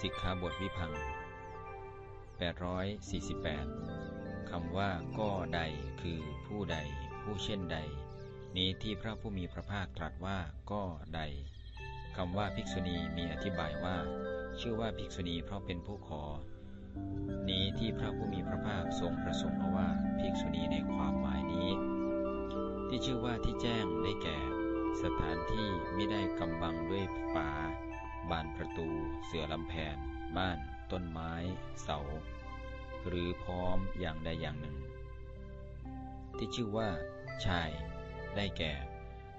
สิกขาบทวิพัง848 คำว่าก็ใดคือผู้ใด ผู้เช่นใด นี้ที่พระผู้มีพระภาคตรัสว่าก็ใดคำว่าภิกษุณีมีอธิบายว่า ชื่อว่าภิกษุณีเพราะเป็นผู้ขอ นี้ที่พระผู้มีพระภาคทรงประสงค์เอาว่าภิกษุณีในความหมายนี้ ที่ชื่อว่าที่แจ้งได้แก่ สถานที่ไม่ได้กำบังด้วยฝา บานประตู เสือลำแพนบ้าน ต้นไม้ เสา หรือพร้อมอย่างใดอย่างหนึ่ง ที่ชื่อว่า ชาย ได้แก่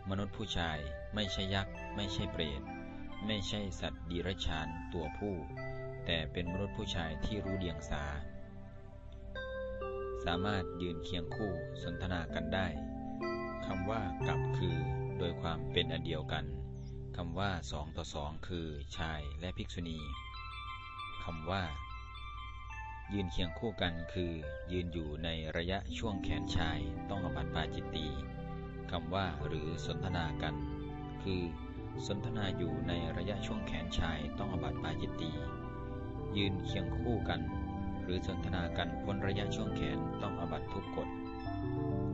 มนุษย์ผู้ชาย ไม่ใช่ยักษ์ ไม่ใช่เปรต ไม่ใช่สัตว์ดีรชานตัวผู้ แต่เป็นมนุษย์ผู้ชายที่รู้เดียงสา สามารถยืนเคียงคู่สนทนากันได้คำว่ากับคือ โดยความเป็นอันเดียวกัน คำว่าสองต่อสองคือชายและภิกษุณีคำว่า ยืนเคียงคู่กันคือยืนอยู่ในระยะช่วงแขนชายต้องอบัติปาจิตตีคำว่าหรือสนทนากัน คือ สนทนาอยู่ในระยะช่วงแขนชายต้องอบัติปาจิตตียืนเคียงคู่กัน หรือสนทนากันพ้นระยะช่วงแขนต้องอบัติทุกกฎ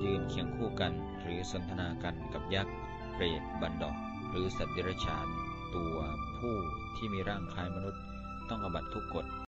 ยืนเคียงคู่กัน หรือสนทนากันกับยักษ์เปรตบันดอก หรือสัตว์เดรัจฉานตัวผู้ที่มีร่างคล้ายมนุษย์ ต้องอบัตทุกกฎ